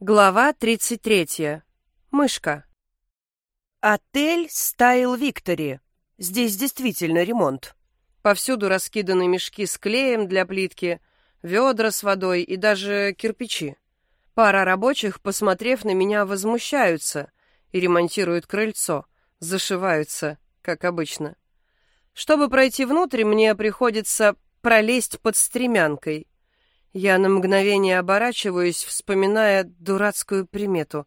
Глава 33. Мышка. Отель «Стайл Виктори». Здесь действительно ремонт. Повсюду раскиданы мешки с клеем для плитки, ведра с водой и даже кирпичи. Пара рабочих, посмотрев на меня, возмущаются и ремонтируют крыльцо, зашиваются, как обычно. Чтобы пройти внутрь, мне приходится пролезть под стремянкой. Я на мгновение оборачиваюсь, вспоминая дурацкую примету.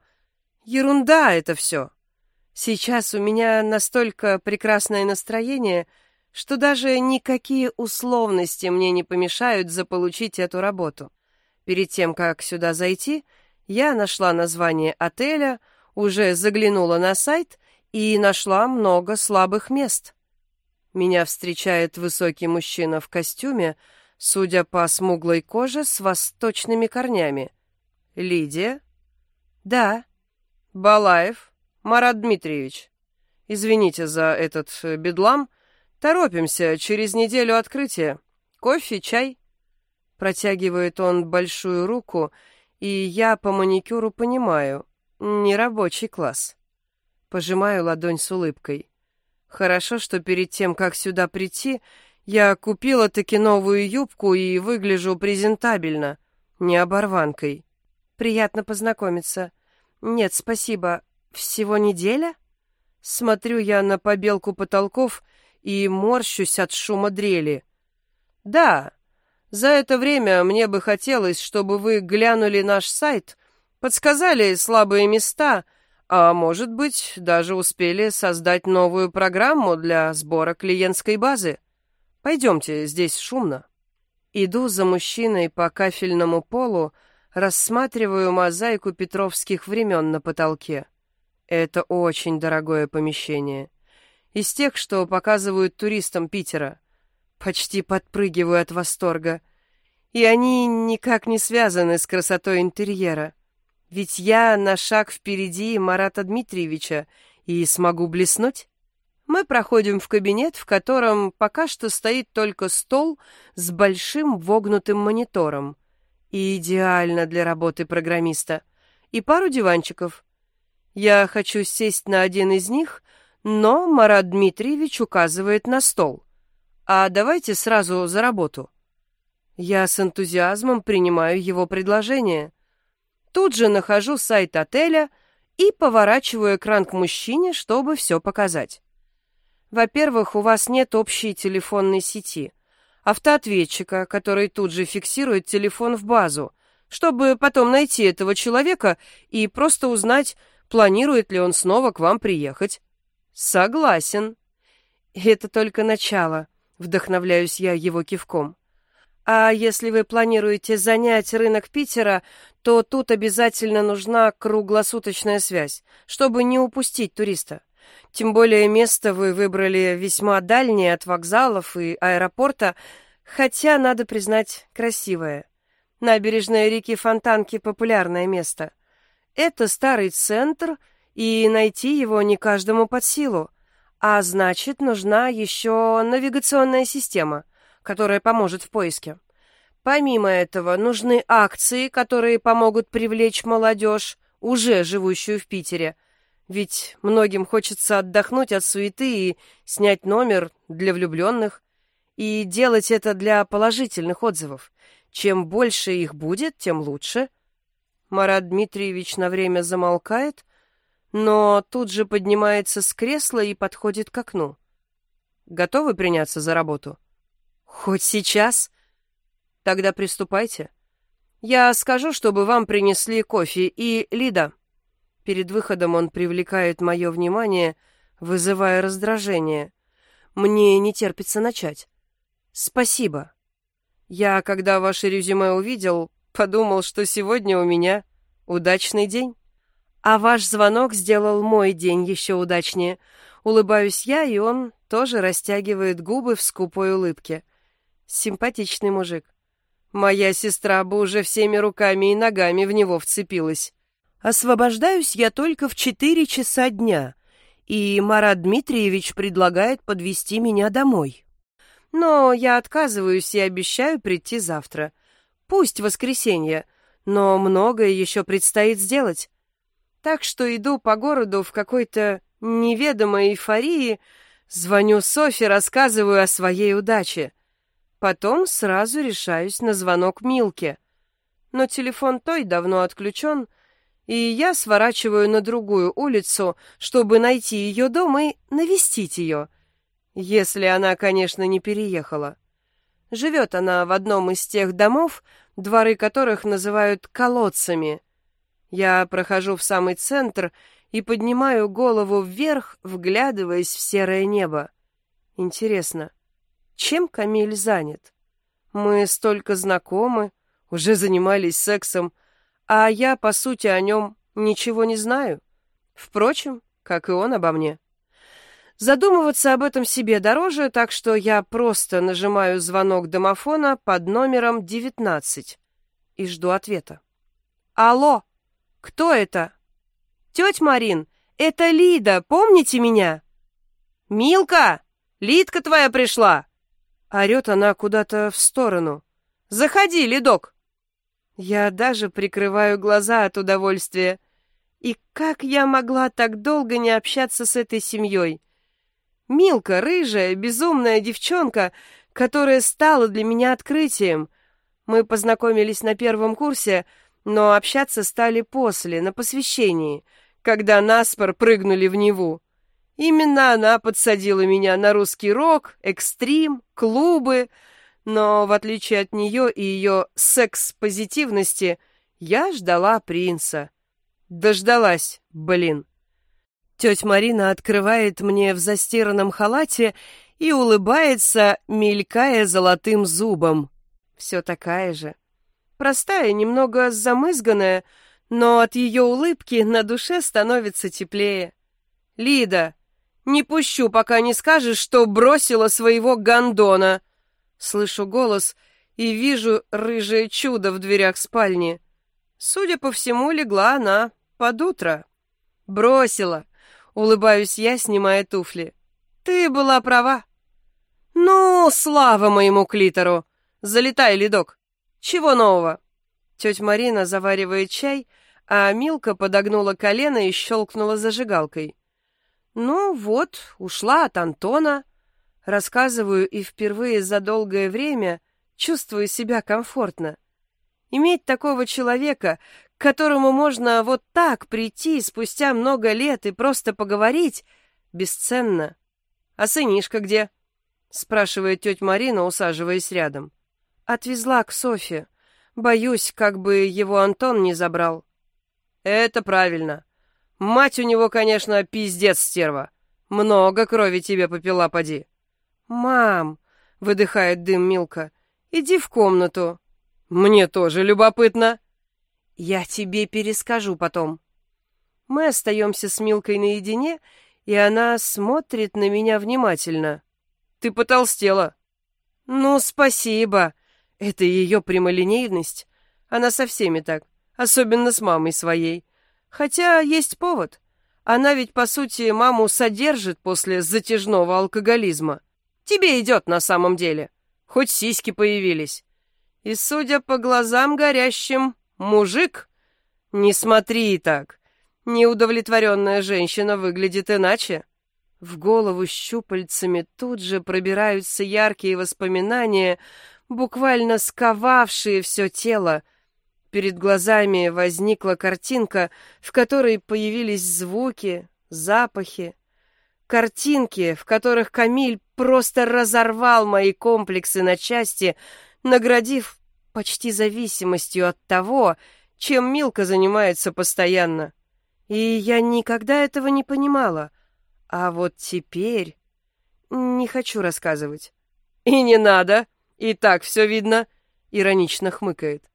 Ерунда это все. Сейчас у меня настолько прекрасное настроение, что даже никакие условности мне не помешают заполучить эту работу. Перед тем, как сюда зайти, я нашла название отеля, уже заглянула на сайт и нашла много слабых мест. Меня встречает высокий мужчина в костюме, судя по смуглой коже с восточными корнями. Лидия? Да. Балаев? Марат Дмитриевич. Извините за этот э, бедлам. Торопимся, через неделю открытия. Кофе, чай? Протягивает он большую руку, и я по маникюру понимаю, не рабочий класс. Пожимаю ладонь с улыбкой. Хорошо, что перед тем, как сюда прийти, я купила таки новую юбку и выгляжу презентабельно, не оборванкой. Приятно познакомиться. Нет, спасибо. Всего неделя? Смотрю я на побелку потолков и морщусь от шума дрели. Да, за это время мне бы хотелось, чтобы вы глянули наш сайт, подсказали слабые места — а может быть, даже успели создать новую программу для сбора клиентской базы. Пойдемте, здесь шумно. Иду за мужчиной по кафельному полу, рассматриваю мозаику петровских времен на потолке. Это очень дорогое помещение. Из тех, что показывают туристам Питера. Почти подпрыгиваю от восторга. И они никак не связаны с красотой интерьера. Ведь я на шаг впереди Марата Дмитриевича и смогу блеснуть. Мы проходим в кабинет, в котором пока что стоит только стол с большим вогнутым монитором. идеально для работы программиста. И пару диванчиков. Я хочу сесть на один из них, но Марат Дмитриевич указывает на стол. А давайте сразу за работу. Я с энтузиазмом принимаю его предложение. Тут же нахожу сайт отеля и поворачиваю экран к мужчине, чтобы все показать. Во-первых, у вас нет общей телефонной сети, автоответчика, который тут же фиксирует телефон в базу, чтобы потом найти этого человека и просто узнать, планирует ли он снова к вам приехать. Согласен. Это только начало, вдохновляюсь я его кивком. А если вы планируете занять рынок Питера, то тут обязательно нужна круглосуточная связь, чтобы не упустить туриста. Тем более место вы выбрали весьма дальнее от вокзалов и аэропорта, хотя, надо признать, красивое. Набережная реки Фонтанки – популярное место. Это старый центр, и найти его не каждому под силу. А значит, нужна еще навигационная система – которая поможет в поиске. Помимо этого, нужны акции, которые помогут привлечь молодежь, уже живущую в Питере. Ведь многим хочется отдохнуть от суеты и снять номер для влюбленных. И делать это для положительных отзывов. Чем больше их будет, тем лучше. Марат Дмитриевич на время замолкает, но тут же поднимается с кресла и подходит к окну. Готовы приняться за работу? Хоть сейчас? Тогда приступайте. Я скажу, чтобы вам принесли кофе и Лида. Перед выходом он привлекает мое внимание, вызывая раздражение. Мне не терпится начать. Спасибо. Я, когда ваше резюме увидел, подумал, что сегодня у меня удачный день. А ваш звонок сделал мой день еще удачнее. Улыбаюсь я, и он тоже растягивает губы в скупой улыбке. Симпатичный мужик. Моя сестра бы уже всеми руками и ногами в него вцепилась. Освобождаюсь я только в четыре часа дня, и Марат Дмитриевич предлагает подвести меня домой. Но я отказываюсь и обещаю прийти завтра. Пусть воскресенье, но многое еще предстоит сделать. Так что иду по городу в какой-то неведомой эйфории, звоню Софи, рассказываю о своей удаче. Потом сразу решаюсь на звонок Милке. Но телефон той давно отключен, и я сворачиваю на другую улицу, чтобы найти ее дом и навестить ее. Если она, конечно, не переехала. Живет она в одном из тех домов, дворы которых называют колодцами. Я прохожу в самый центр и поднимаю голову вверх, вглядываясь в серое небо. Интересно, чем Камиль занят? Мы столько знакомы, уже занимались сексом, а я, по сути, о нем ничего не знаю. Впрочем, как и он обо мне. Задумываться об этом себе дороже, так что я просто нажимаю звонок домофона под номером 19 и жду ответа. «Алло, кто это?» «Тетя Марин, это Лида, помните меня?» «Милка, Лидка твоя пришла!» Орет она куда-то в сторону. «Заходи, Лидок!» Я даже прикрываю глаза от удовольствия. И как я могла так долго не общаться с этой семьей? Милка, рыжая, безумная девчонка, которая стала для меня открытием. Мы познакомились на первом курсе, но общаться стали после, на посвящении, когда наспор прыгнули в Неву. Именно она подсадила меня на русский рок, экстрим, клубы, но в отличие от нее и ее секс-позитивности, я ждала принца. Дождалась, блин. Тетя Марина открывает мне в застиранном халате и улыбается, мелькая золотым зубом. Все такая же. Простая, немного замызганная, но от ее улыбки на душе становится теплее. «Лида, не пущу, пока не скажешь, что бросила своего гондона!» Слышу голос и вижу рыжее чудо в дверях спальни. Судя по всему, легла она под утро. Бросила. Улыбаюсь я, снимая туфли. Ты была права. Ну, слава моему клитору. Залетай, ледок. Чего нового? Тетя Марина заваривает чай, а Милка подогнула колено и щелкнула зажигалкой. Ну вот, ушла от Антона. Рассказываю и впервые за долгое время чувствую себя комфортно. Иметь такого человека, к которому можно вот так прийти спустя много лет и просто поговорить, бесценно. «А сынишка где?» — спрашивает тетя Марина, усаживаясь рядом. «Отвезла к Софье. Боюсь, как бы его Антон не забрал». «Это правильно. Мать у него, конечно, пиздец стерва. Много крови тебе попила, поди». «Мам!» — выдыхает дым Милка. «Иди в комнату». «Мне тоже любопытно». Я тебе перескажу потом. Мы остаемся с Милкой наедине, и она смотрит на меня внимательно. Ты потолстела. Ну, спасибо. Это ее прямолинейность. Она со всеми так, особенно с мамой своей. Хотя есть повод. Она ведь, по сути, маму содержит после затяжного алкоголизма. Тебе идет на самом деле. Хоть сиськи появились. И, судя по глазам горящим, Мужик? Не смотри так. Неудовлетворенная женщина выглядит иначе. В голову щупальцами тут же пробираются яркие воспоминания, буквально сковавшие все тело. Перед глазами возникла картинка, в которой появились звуки, запахи. Картинки, в которых Камиль просто разорвал мои комплексы на части, наградив почти зависимостью от того, чем Милка занимается постоянно. И я никогда этого не понимала. А вот теперь... Не хочу рассказывать. И не надо, и так все видно, иронично хмыкает.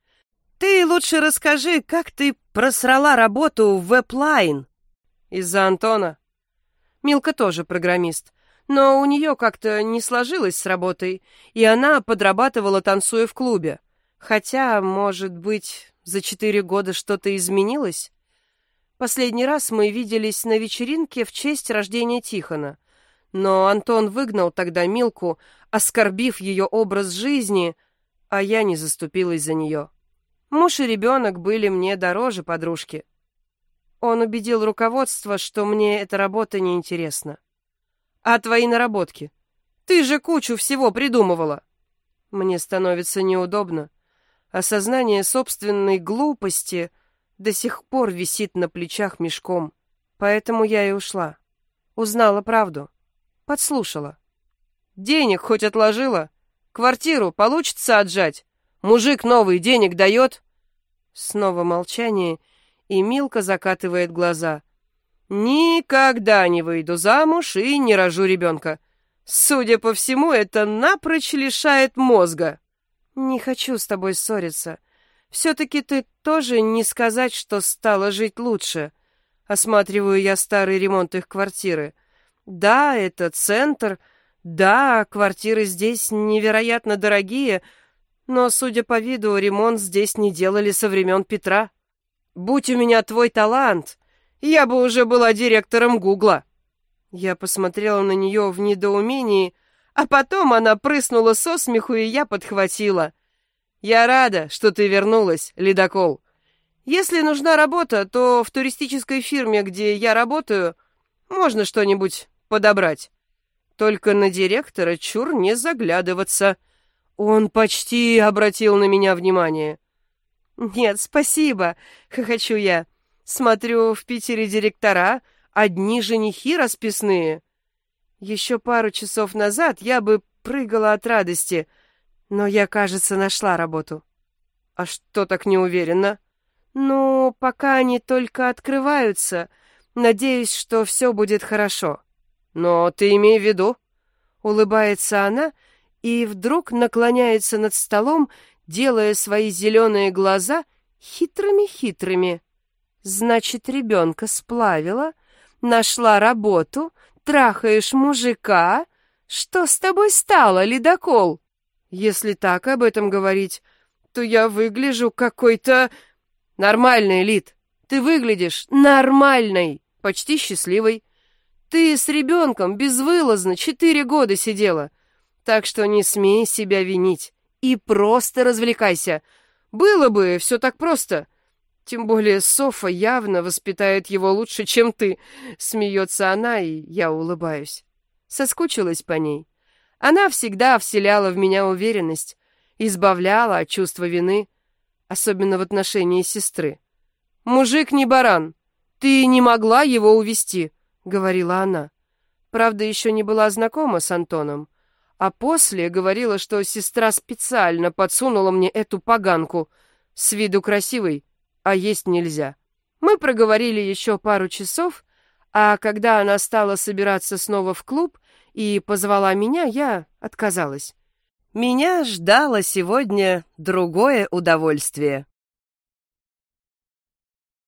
Ты лучше расскажи, как ты просрала работу в веб-лайн. Из-за Антона. Милка тоже программист, но у нее как-то не сложилось с работой, и она подрабатывала, танцуя в клубе. Хотя, может быть, за четыре года что-то изменилось? Последний раз мы виделись на вечеринке в честь рождения Тихона. Но Антон выгнал тогда Милку, оскорбив ее образ жизни, а я не заступилась за нее. Муж и ребенок были мне дороже подружки. Он убедил руководство, что мне эта работа неинтересна. А твои наработки? Ты же кучу всего придумывала. Мне становится неудобно. Осознание собственной глупости до сих пор висит на плечах мешком. Поэтому я и ушла. Узнала правду. Подслушала. Денег хоть отложила? Квартиру получится отжать? Мужик новый денег дает?» Снова молчание, и Милка закатывает глаза. «Никогда не выйду замуж и не рожу ребенка. Судя по всему, это напрочь лишает мозга». «Не хочу с тобой ссориться. Все-таки ты тоже не сказать, что стала жить лучше». Осматриваю я старый ремонт их квартиры. «Да, это центр. Да, квартиры здесь невероятно дорогие, но, судя по виду, ремонт здесь не делали со времен Петра. Будь у меня твой талант, я бы уже была директором Гугла». Я посмотрела на нее в недоумении, а потом она прыснула со смеху, и я подхватила. «Я рада, что ты вернулась, ледокол. Если нужна работа, то в туристической фирме, где я работаю, можно что-нибудь подобрать. Только на директора чур не заглядываться». Он почти обратил на меня внимание. «Нет, спасибо», — хохочу я. «Смотрю, в Питере директора одни женихи расписные». Еще пару часов назад я бы прыгала от радости, но я, кажется, нашла работу. А что так не уверена? Ну, пока они только открываются, надеюсь, что все будет хорошо. Но ты имей в виду. Улыбается она и вдруг наклоняется над столом, делая свои зеленые глаза хитрыми-хитрыми. Значит, ребенка сплавила, нашла работу, трахаешь мужика. Что с тобой стало, ледокол? Если так об этом говорить, то я выгляжу какой-то... Нормальный, Лид. Ты выглядишь нормальной, почти счастливой. Ты с ребенком безвылазно четыре года сидела. Так что не смей себя винить и просто развлекайся. Было бы все так просто. Тем более Софа явно воспитает его лучше, чем ты. Смеется она, и я улыбаюсь. Соскучилась по ней. Она всегда вселяла в меня уверенность, избавляла от чувства вины, особенно в отношении сестры. «Мужик не баран. Ты не могла его увести», — говорила она. Правда, еще не была знакома с Антоном. А после говорила, что сестра специально подсунула мне эту поганку. С виду красивой, а есть нельзя. Мы проговорили еще пару часов, а когда она стала собираться снова в клуб и позвала меня, я отказалась. Меня ждало сегодня другое удовольствие.